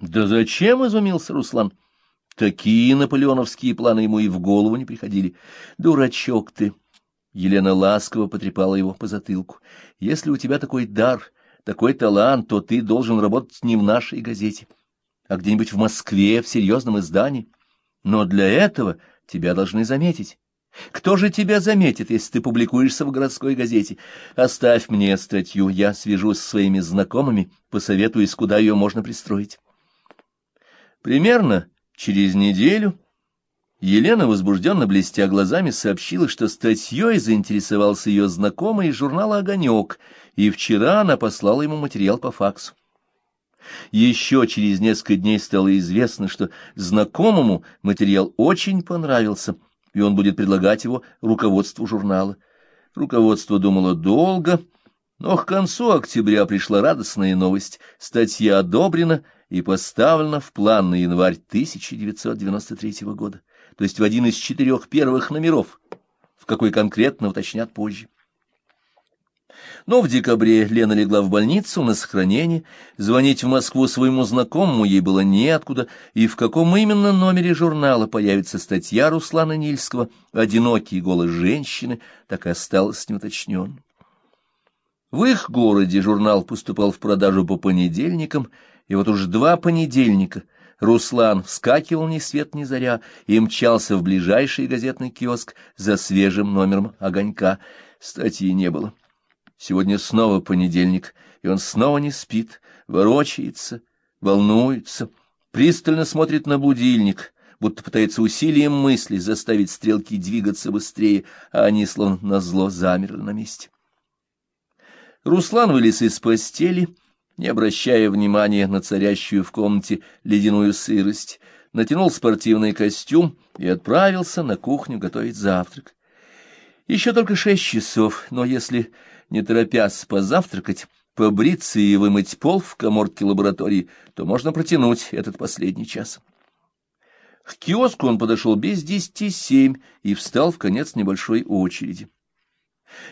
Да зачем, — изумился Руслан. Такие наполеоновские планы ему и в голову не приходили. Дурачок ты! Елена ласково потрепала его по затылку. Если у тебя такой дар, такой талант, то ты должен работать не в нашей газете, а где-нибудь в Москве, в серьезном издании. Но для этого тебя должны заметить. Кто же тебя заметит, если ты публикуешься в городской газете? Оставь мне статью, я свяжусь со своими знакомыми, посоветуюсь, куда ее можно пристроить. Примерно через неделю Елена, возбужденно блестя глазами, сообщила, что статьей заинтересовался ее знакомый из журнала «Огонек», и вчера она послала ему материал по факсу. Еще через несколько дней стало известно, что знакомому материал очень понравился — и он будет предлагать его руководству журнала. Руководство думало долго, но к концу октября пришла радостная новость. Статья одобрена и поставлена в план на январь 1993 года, то есть в один из четырех первых номеров, в какой конкретно уточнят позже. Но в декабре Лена легла в больницу на сохранение, звонить в Москву своему знакомому ей было неоткуда, и в каком именно номере журнала появится статья Руслана Нильского «Одинокий голос женщины», так и осталось неуточненным. В их городе журнал поступал в продажу по понедельникам, и вот уж два понедельника Руслан вскакивал ни свет ни заря и мчался в ближайший газетный киоск за свежим номером «Огонька». Статьи не было. Сегодня снова понедельник, и он снова не спит, ворочается, волнуется, пристально смотрит на будильник, будто пытается усилием мысли заставить стрелки двигаться быстрее, а они, словно назло, замерли на месте. Руслан вылез из постели, не обращая внимания на царящую в комнате ледяную сырость, натянул спортивный костюм и отправился на кухню готовить завтрак. Еще только шесть часов, но если не торопясь позавтракать, побриться и вымыть пол в коморке лаборатории, то можно протянуть этот последний час. К киоску он подошел без десяти семь и встал в конец небольшой очереди.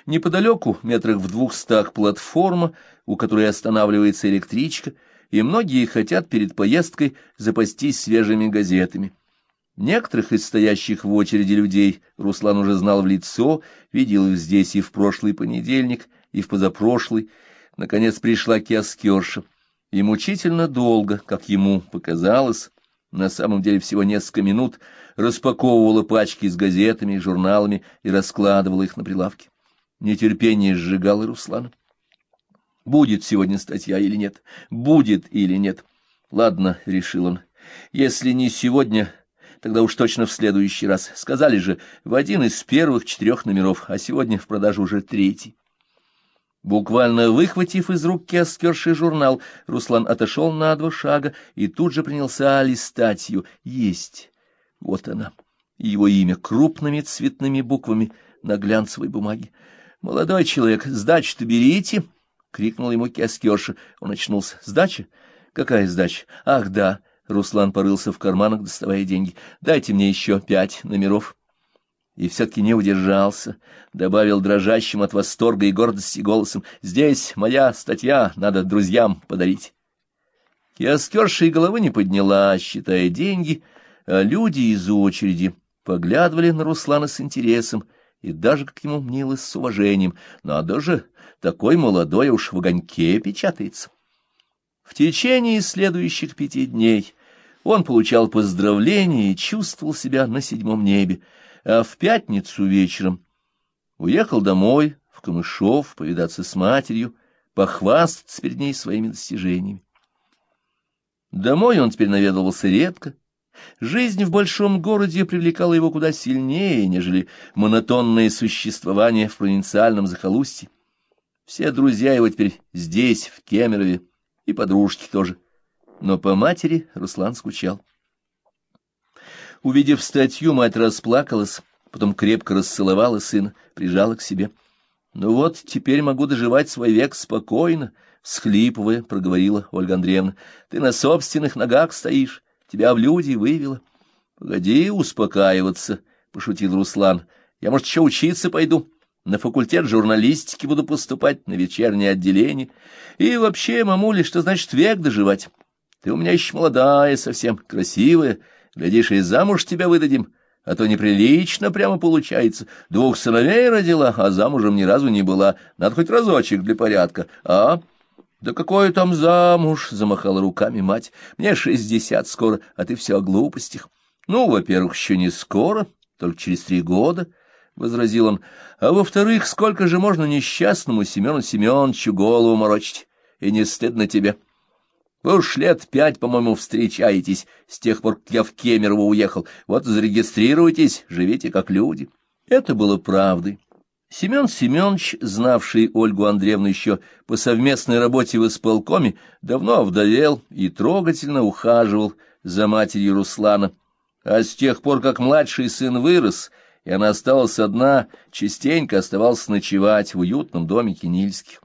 Неподалеку, метрах в двухстах, платформа, у которой останавливается электричка, и многие хотят перед поездкой запастись свежими газетами. Некоторых из стоящих в очереди людей Руслан уже знал в лицо, видел их здесь и в прошлый понедельник, и в позапрошлый. Наконец пришла киоскерша, и мучительно долго, как ему показалось, на самом деле всего несколько минут, распаковывала пачки с газетами и журналами и раскладывала их на прилавке. Нетерпение сжигало Руслана. Будет сегодня статья или нет? Будет или нет? Ладно, — решил он, — если не сегодня Тогда уж точно в следующий раз. Сказали же, в один из первых четырех номеров, а сегодня в продаже уже третий. Буквально выхватив из рук киоскерший журнал, Руслан отошел на два шага и тут же принялся листать ее. Есть. Вот она. Его имя крупными цветными буквами на глянцевой бумаге. «Молодой человек, сдачу-то берите!» — крикнул ему киоскерша. Он очнулся. «Сдача? Какая сдача? Ах, да!» Руслан порылся в карманах, доставая деньги. «Дайте мне еще пять номеров». И все-таки не удержался, добавил дрожащим от восторга и гордости голосом. «Здесь моя статья, надо друзьям подарить». Киоскерша и головы не подняла, считая деньги, а люди из очереди поглядывали на Руслана с интересом и даже, как ему мнилось, с уважением. Надо же, такой молодой уж в огоньке печатается. В течение следующих пяти дней он получал поздравления и чувствовал себя на седьмом небе, а в пятницу вечером уехал домой, в Камышов, повидаться с матерью, похвастаться перед ней своими достижениями. Домой он теперь наведывался редко. Жизнь в большом городе привлекала его куда сильнее, нежели монотонное существование в провинциальном захолустье. Все друзья его теперь здесь, в Кемерове, и подружки тоже. Но по матери Руслан скучал. Увидев статью, мать расплакалась, потом крепко расцеловала сына, прижала к себе. «Ну вот, теперь могу доживать свой век спокойно», — всхлипывая, проговорила Ольга Андреевна. «Ты на собственных ногах стоишь, тебя в люди вывела». «Погоди успокаиваться», — пошутил Руслан. «Я, может, еще учиться пойду». На факультет журналистики буду поступать, на вечернее отделение. И вообще, мамуля, что значит век доживать? Ты у меня еще молодая совсем, красивая. Глядишь, и замуж тебя выдадим. А то неприлично прямо получается. Двух сыновей родила, а замужем ни разу не была. Надо хоть разочек для порядка. А? Да какой там замуж? Замахала руками мать. Мне шестьдесят скоро, а ты все о глупостях. Ну, во-первых, еще не скоро, только через три года. — возразил он. — А во-вторых, сколько же можно несчастному Семену Семеновичу голову морочить? И не стыдно тебе? Вы уж лет пять, по-моему, встречаетесь с тех пор, как я в Кемерово уехал. Вот зарегистрируйтесь, живите как люди. Это было правдой. Семен Семенович, знавший Ольгу Андреевну еще по совместной работе в исполкоме, давно овдовел и трогательно ухаживал за матерью Руслана. А с тех пор, как младший сын вырос — и она осталась одна, частенько оставался ночевать в уютном домике Нильских.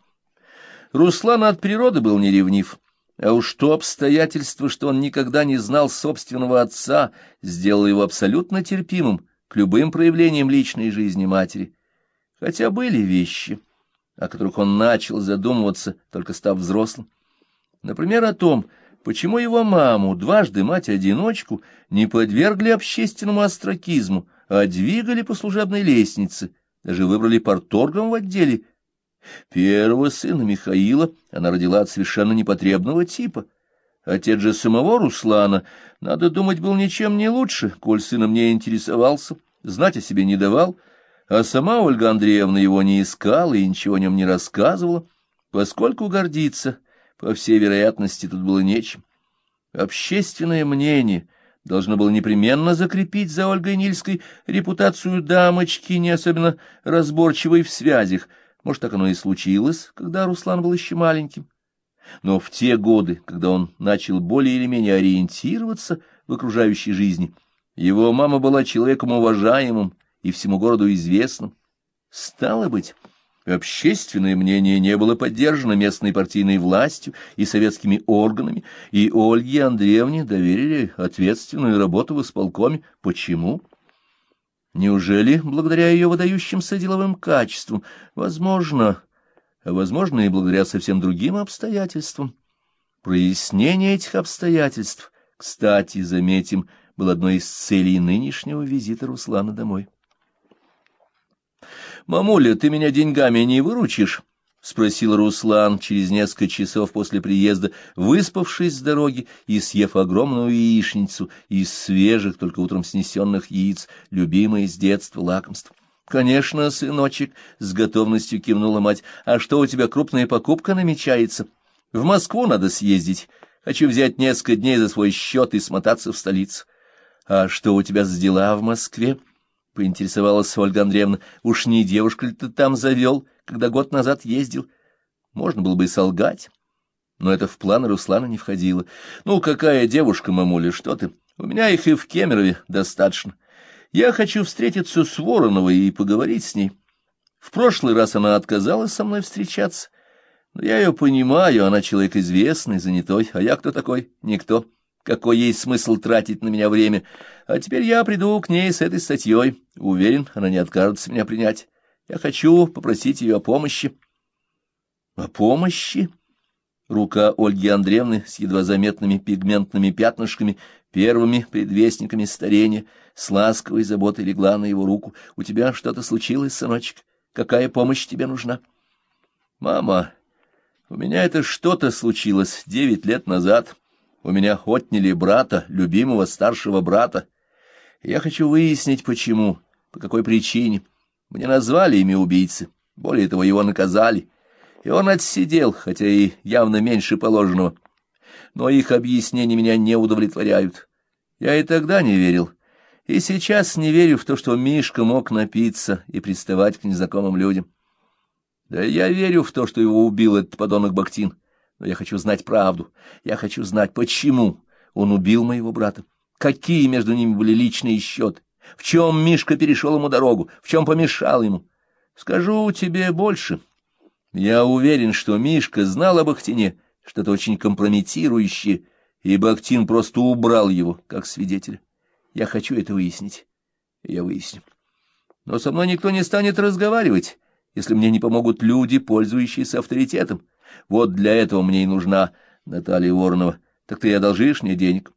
Руслан от природы был неревнив, а уж то обстоятельство, что он никогда не знал собственного отца, сделало его абсолютно терпимым к любым проявлениям личной жизни матери. Хотя были вещи, о которых он начал задумываться, только став взрослым. Например, о том, почему его маму, дважды мать-одиночку, не подвергли общественному остракизму, а двигали по служебной лестнице, даже выбрали порторгом в отделе. Первого сына Михаила она родила от совершенно непотребного типа. Отец же самого Руслана, надо думать, был ничем не лучше, коль сыном не интересовался, знать о себе не давал, а сама Ольга Андреевна его не искала и ничего о нем не рассказывала, поскольку гордиться, по всей вероятности, тут было нечем. Общественное мнение — должно было непременно закрепить за Ольгой Нильской репутацию дамочки, не особенно разборчивой в связях. Может, так оно и случилось, когда Руслан был еще маленьким. Но в те годы, когда он начал более или менее ориентироваться в окружающей жизни, его мама была человеком уважаемым и всему городу известным. Стало быть... Общественное мнение не было поддержано местной партийной властью и советскими органами, и Ольге Андреевне доверили ответственную работу в исполкоме. Почему? Неужели благодаря ее выдающимся деловым качествам? Возможно, а возможно и благодаря совсем другим обстоятельствам. Прояснение этих обстоятельств, кстати, заметим, было одной из целей нынешнего визита Руслана домой. «Мамуля, ты меня деньгами не выручишь?» — спросил Руслан через несколько часов после приезда, выспавшись с дороги и съев огромную яичницу из свежих, только утром снесенных яиц, любимое с детства лакомство. «Конечно, сыночек», — с готовностью кивнула мать, — «а что у тебя крупная покупка намечается? В Москву надо съездить. Хочу взять несколько дней за свой счет и смотаться в столицу». «А что у тебя за дела в Москве?» — поинтересовалась Ольга Андреевна. — Уж не девушка ли ты там завел, когда год назад ездил? Можно было бы и солгать, но это в планы Руслана не входило. — Ну, какая девушка, мамуля, что ты? У меня их и в Кемерове достаточно. Я хочу встретиться с Вороновой и поговорить с ней. В прошлый раз она отказалась со мной встречаться. Но я ее понимаю, она человек известный, занятой, а я кто такой? Никто. Какой есть смысл тратить на меня время? А теперь я приду к ней с этой статьей. Уверен, она не откажется меня принять. Я хочу попросить ее о помощи. О помощи? Рука Ольги Андреевны с едва заметными пигментными пятнышками, первыми предвестниками старения, с ласковой заботой легла на его руку. У тебя что-то случилось, сыночек? Какая помощь тебе нужна? Мама, у меня это что-то случилось девять лет назад. У меня отняли брата, любимого старшего брата. Я хочу выяснить, почему, по какой причине. Мне назвали имя убийцы, более того, его наказали. И он отсидел, хотя и явно меньше положенного. Но их объяснения меня не удовлетворяют. Я и тогда не верил, и сейчас не верю в то, что Мишка мог напиться и приставать к незнакомым людям. Да я верю в то, что его убил этот подонок Бактин. Но я хочу знать правду. Я хочу знать, почему он убил моего брата. Какие между ними были личные счеты. В чем Мишка перешел ему дорогу, в чем помешал ему. Скажу тебе больше. Я уверен, что Мишка знал об Ахтине, что-то очень компрометирующее, и Бахтин просто убрал его, как свидетеля. Я хочу это выяснить. Я выясню. Но со мной никто не станет разговаривать, если мне не помогут люди, пользующиеся авторитетом. Вот для этого мне и нужна Наталья Воронова. Так ты одолжишь мне денег.